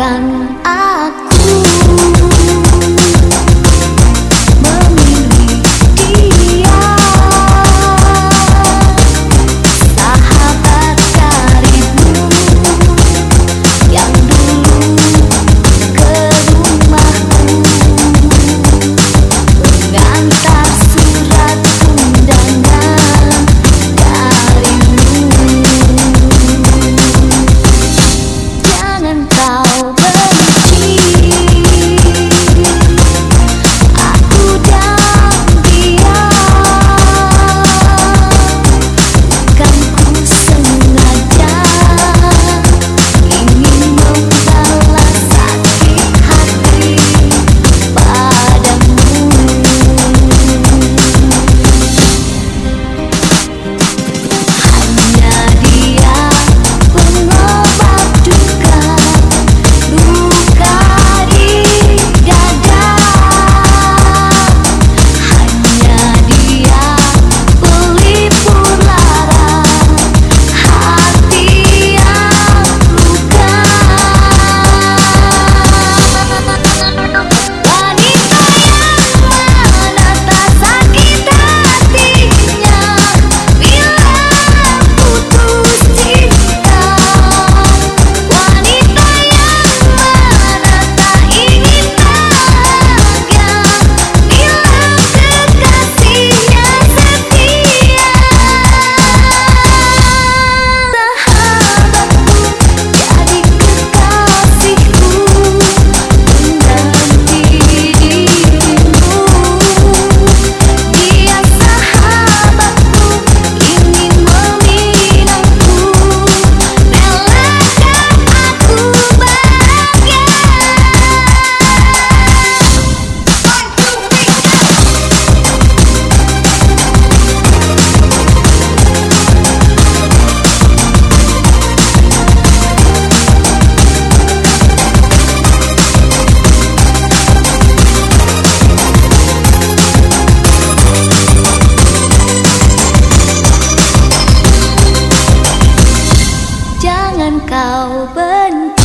akan aku kau benci